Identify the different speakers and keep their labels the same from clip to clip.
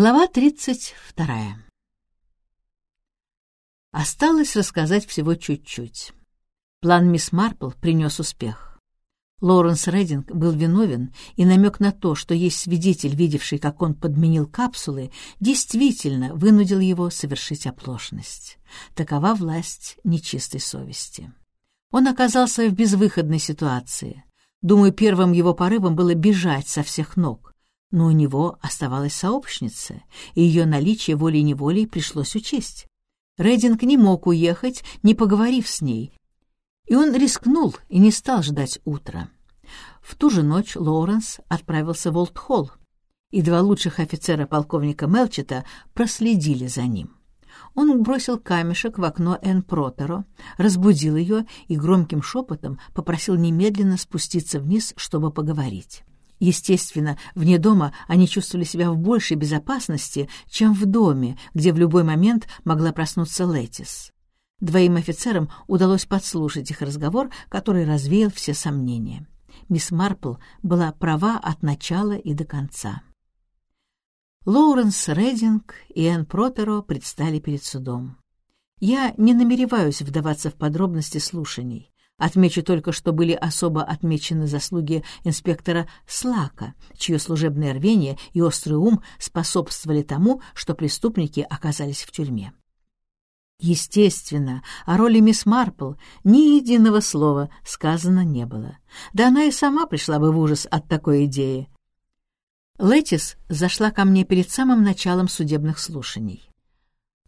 Speaker 1: Глава 32. Осталось рассказать всего чуть-чуть. План мисс Марпл принес успех. Лоуренс Рединг был виновен, и намек на то, что есть свидетель, видевший, как он подменил капсулы, действительно вынудил его совершить оплошность. Такова власть нечистой совести. Он оказался в безвыходной ситуации. Думаю, первым его порывом было бежать со всех ног но у него оставалась сообщница, и ее наличие волей-неволей пришлось учесть. Рединг не мог уехать, не поговорив с ней, и он рискнул и не стал ждать утра. В ту же ночь Лоуренс отправился в Олдхолл, и два лучших офицера полковника Мелчета проследили за ним. Он бросил камешек в окно Энн Протеро, разбудил ее и громким шепотом попросил немедленно спуститься вниз, чтобы поговорить. Естественно, вне дома они чувствовали себя в большей безопасности, чем в доме, где в любой момент могла проснуться Летис. Двоим офицерам удалось подслушать их разговор, который развеял все сомнения. Мисс Марпл была права от начала и до конца. Лоуренс Рединг и Энн Протеро предстали перед судом. Я не намереваюсь вдаваться в подробности слушаний. Отмечу только, что были особо отмечены заслуги инспектора Слака, чье служебное рвение и острый ум способствовали тому, что преступники оказались в тюрьме. Естественно, о роли мисс Марпл ни единого слова сказано не было. Да она и сама пришла бы в ужас от такой идеи. Летис зашла ко мне перед самым началом судебных слушаний.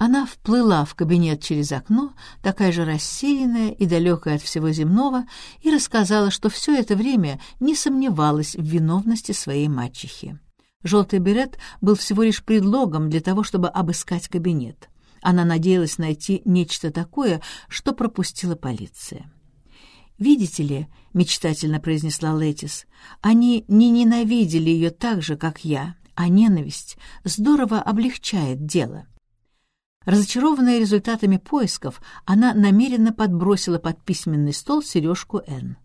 Speaker 1: Она вплыла в кабинет через окно, такая же рассеянная и далекая от всего земного, и рассказала, что все это время не сомневалась в виновности своей мачехи. Желтый берет был всего лишь предлогом для того, чтобы обыскать кабинет. Она надеялась найти нечто такое, что пропустила полиция. «Видите ли», — мечтательно произнесла Летис, — «они не ненавидели ее так же, как я, а ненависть здорово облегчает дело». Разочарованная результатами поисков, она намеренно подбросила под письменный стол сережку Н.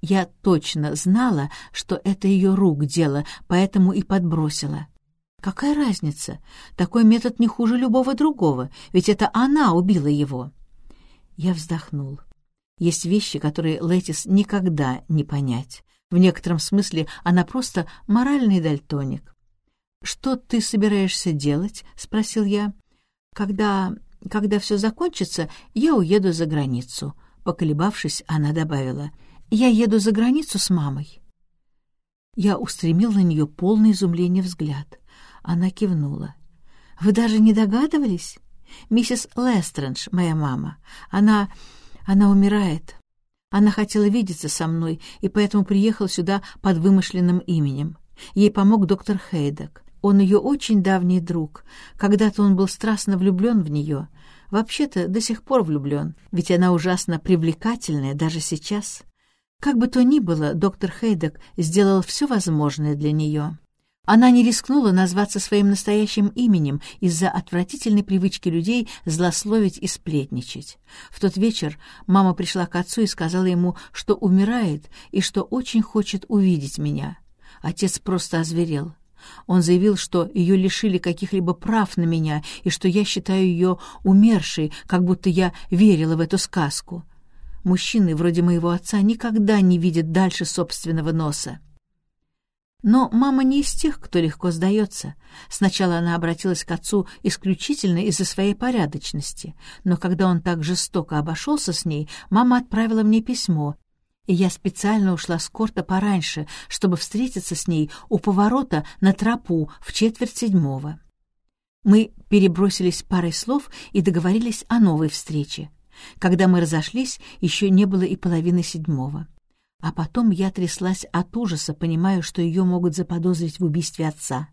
Speaker 1: Я точно знала, что это ее рук дело, поэтому и подбросила. Какая разница? Такой метод не хуже любого другого, ведь это она убила его. Я вздохнул. Есть вещи, которые Летис никогда не понять. В некотором смысле она просто моральный дальтоник. «Что ты собираешься делать?» — спросил я. Когда... когда все закончится, я уеду за границу». Поколебавшись, она добавила, «Я еду за границу с мамой». Я устремил на нее полный изумления взгляд. Она кивнула. «Вы даже не догадывались? Миссис Лестрендж, моя мама. Она... она умирает. Она хотела видеться со мной, и поэтому приехала сюда под вымышленным именем. Ей помог доктор Хейдек. Он ее очень давний друг. Когда-то он был страстно влюблен в нее. Вообще-то до сих пор влюблен, ведь она ужасно привлекательная даже сейчас. Как бы то ни было, доктор Хейдек сделал все возможное для нее. Она не рискнула назваться своим настоящим именем из-за отвратительной привычки людей злословить и сплетничать. В тот вечер мама пришла к отцу и сказала ему, что умирает и что очень хочет увидеть меня. Отец просто озверел. Он заявил, что ее лишили каких-либо прав на меня и что я считаю ее умершей, как будто я верила в эту сказку. Мужчины вроде моего отца никогда не видят дальше собственного носа. Но мама не из тех, кто легко сдается. Сначала она обратилась к отцу исключительно из-за своей порядочности, но когда он так жестоко обошелся с ней, мама отправила мне письмо, и я специально ушла с корта пораньше, чтобы встретиться с ней у поворота на тропу в четверть седьмого. Мы перебросились парой слов и договорились о новой встрече. Когда мы разошлись, еще не было и половины седьмого. А потом я тряслась от ужаса, понимая, что ее могут заподозрить в убийстве отца.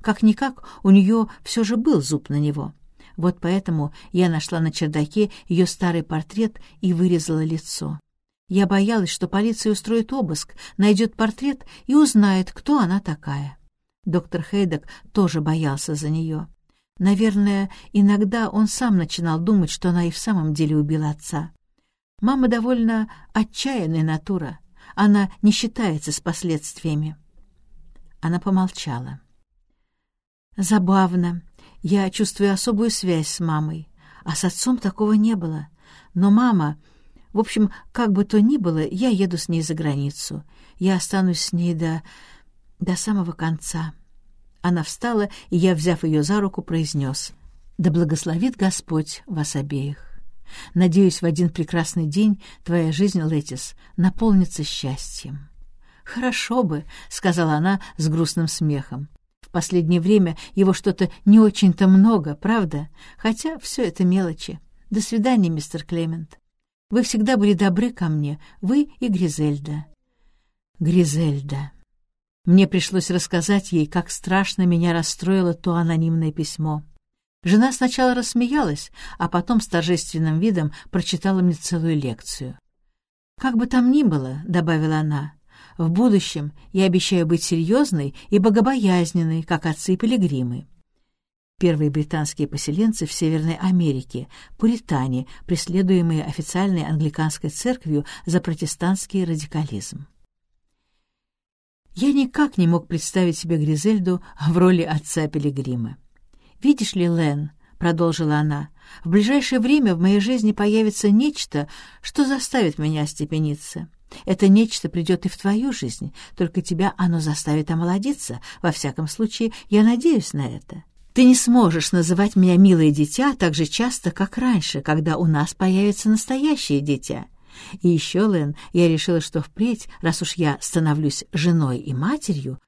Speaker 1: Как-никак, у нее все же был зуб на него. Вот поэтому я нашла на чердаке ее старый портрет и вырезала лицо. Я боялась, что полиция устроит обыск, найдет портрет и узнает, кто она такая. Доктор Хейдек тоже боялся за нее. Наверное, иногда он сам начинал думать, что она и в самом деле убила отца. Мама довольно отчаянная натура. Она не считается с последствиями. Она помолчала. Забавно. Я чувствую особую связь с мамой, а с отцом такого не было. Но мама... В общем, как бы то ни было, я еду с ней за границу. Я останусь с ней до... до самого конца. Она встала, и я, взяв ее за руку, произнес. «Да благословит Господь вас обеих. Надеюсь, в один прекрасный день твоя жизнь, Летис, наполнится счастьем». «Хорошо бы», — сказала она с грустным смехом последнее время его что-то не очень-то много, правда? Хотя все это мелочи. До свидания, мистер Клемент. Вы всегда были добры ко мне, вы и Гризельда. Гризельда. Мне пришлось рассказать ей, как страшно меня расстроило то анонимное письмо. Жена сначала рассмеялась, а потом с торжественным видом прочитала мне целую лекцию. «Как бы там ни было», — добавила она, в будущем я обещаю быть серьезной и богобоязненной, как отцы-пилигримы. Первые британские поселенцы в Северной Америке, пуритане, преследуемые официальной англиканской церковью за протестантский радикализм. Я никак не мог представить себе Гризельду в роли отца Пилигрима. «Видишь ли, Лен», — продолжила она, — «в ближайшее время в моей жизни появится нечто, что заставит меня остепениться. Это нечто придет и в твою жизнь, только тебя оно заставит омолодиться. Во всяком случае, я надеюсь на это. Ты не сможешь называть меня «милое дитя» так же часто, как раньше, когда у нас появится настоящее дитя. И еще, Лэн, я решила, что впредь, раз уж я становлюсь женой и матерью,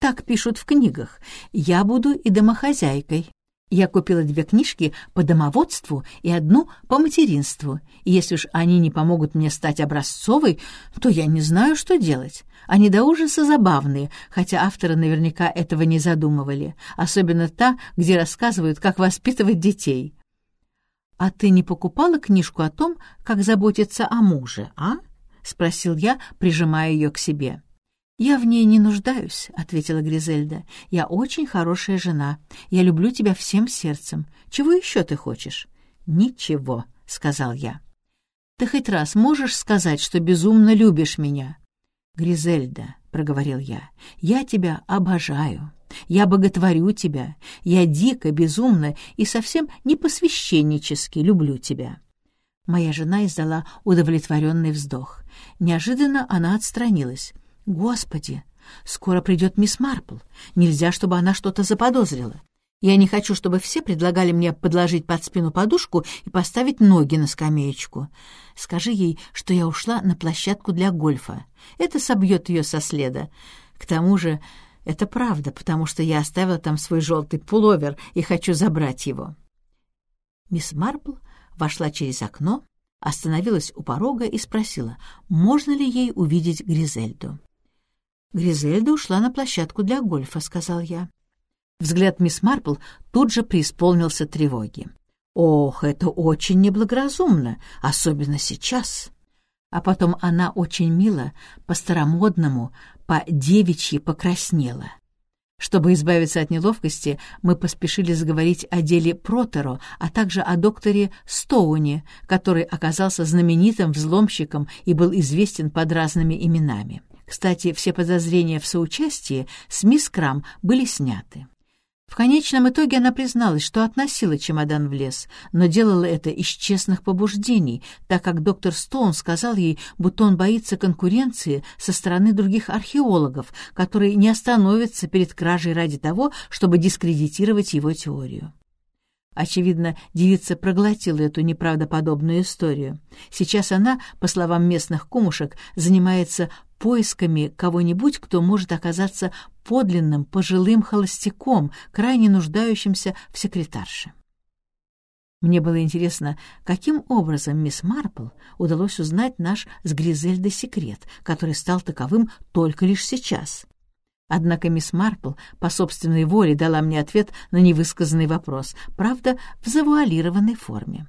Speaker 1: так пишут в книгах, я буду и домохозяйкой. Я купила две книжки по домоводству и одну по материнству, и если уж они не помогут мне стать образцовой, то я не знаю, что делать. Они до ужаса забавные, хотя авторы наверняка этого не задумывали, особенно та, где рассказывают, как воспитывать детей. «А ты не покупала книжку о том, как заботиться о муже, а?» — спросил я, прижимая ее к себе. «Я в ней не нуждаюсь», — ответила Гризельда. «Я очень хорошая жена. Я люблю тебя всем сердцем. Чего еще ты хочешь?» «Ничего», — сказал я. «Ты хоть раз можешь сказать, что безумно любишь меня?» «Гризельда», — проговорил я, — «я тебя обожаю. Я боготворю тебя. Я дико, безумно и совсем не посвященнически люблю тебя». Моя жена издала удовлетворенный вздох. Неожиданно она отстранилась. Господи, скоро придет мисс Марпл. Нельзя, чтобы она что-то заподозрила. Я не хочу, чтобы все предлагали мне подложить под спину подушку и поставить ноги на скамеечку. Скажи ей, что я ушла на площадку для гольфа. Это собьет ее со следа. К тому же это правда, потому что я оставила там свой желтый пуловер и хочу забрать его. Мисс Марпл вошла через окно, остановилась у порога и спросила, можно ли ей увидеть Гризельду. «Гризельда ушла на площадку для гольфа», — сказал я. Взгляд мисс Марпл тут же преисполнился тревоги. «Ох, это очень неблагоразумно, особенно сейчас». А потом она очень мило, по-старомодному, по-девичьи покраснела. Чтобы избавиться от неловкости, мы поспешили заговорить о деле Протеро, а также о докторе Стоуне, который оказался знаменитым взломщиком и был известен под разными именами. Кстати, все подозрения в соучастии с мисс Крам были сняты. В конечном итоге она призналась, что относила чемодан в лес, но делала это из честных побуждений, так как доктор Стоун сказал ей, будто он боится конкуренции со стороны других археологов, которые не остановятся перед кражей ради того, чтобы дискредитировать его теорию. Очевидно, девица проглотила эту неправдоподобную историю. Сейчас она, по словам местных кумушек, занимается поисками кого-нибудь, кто может оказаться подлинным пожилым холостяком, крайне нуждающимся в секретарше. Мне было интересно, каким образом мисс Марпл удалось узнать наш с Гризельдой секрет, который стал таковым только лишь сейчас. Однако мисс Марпл по собственной воле дала мне ответ на невысказанный вопрос, правда, в завуалированной форме.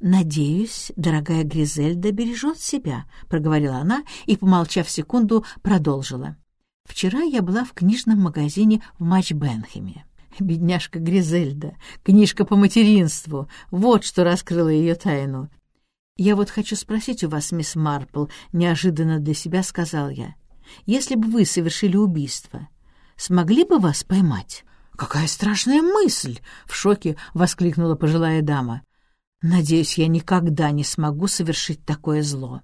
Speaker 1: «Надеюсь, дорогая Гризельда бережет себя», — проговорила она и, помолчав секунду, продолжила. «Вчера я была в книжном магазине в Матч-Бенхеме. Бедняжка Гризельда, книжка по материнству, вот что раскрыло ее тайну. «Я вот хочу спросить у вас, мисс Марпл», — неожиданно для себя сказал я. «Если бы вы совершили убийство, смогли бы вас поймать?» «Какая страшная мысль!» — в шоке воскликнула пожилая дама. «Надеюсь, я никогда не смогу совершить такое зло».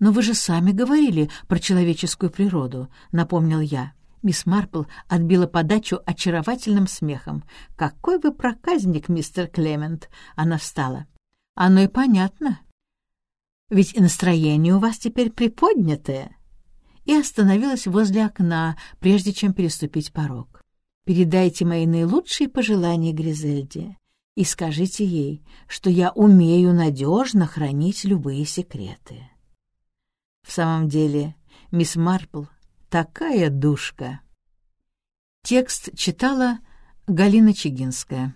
Speaker 1: «Но вы же сами говорили про человеческую природу», — напомнил я. Мисс Марпл отбила подачу очаровательным смехом. «Какой вы проказник, мистер Клемент!» Она встала. «Оно и понятно. Ведь настроение у вас теперь приподнятое». И остановилась возле окна, прежде чем переступить порог. «Передайте мои наилучшие пожелания Гризельде и скажите ей, что я умею надежно хранить любые секреты». В самом деле, мисс Марпл Такая душка. Текст читала Галина Чигинская.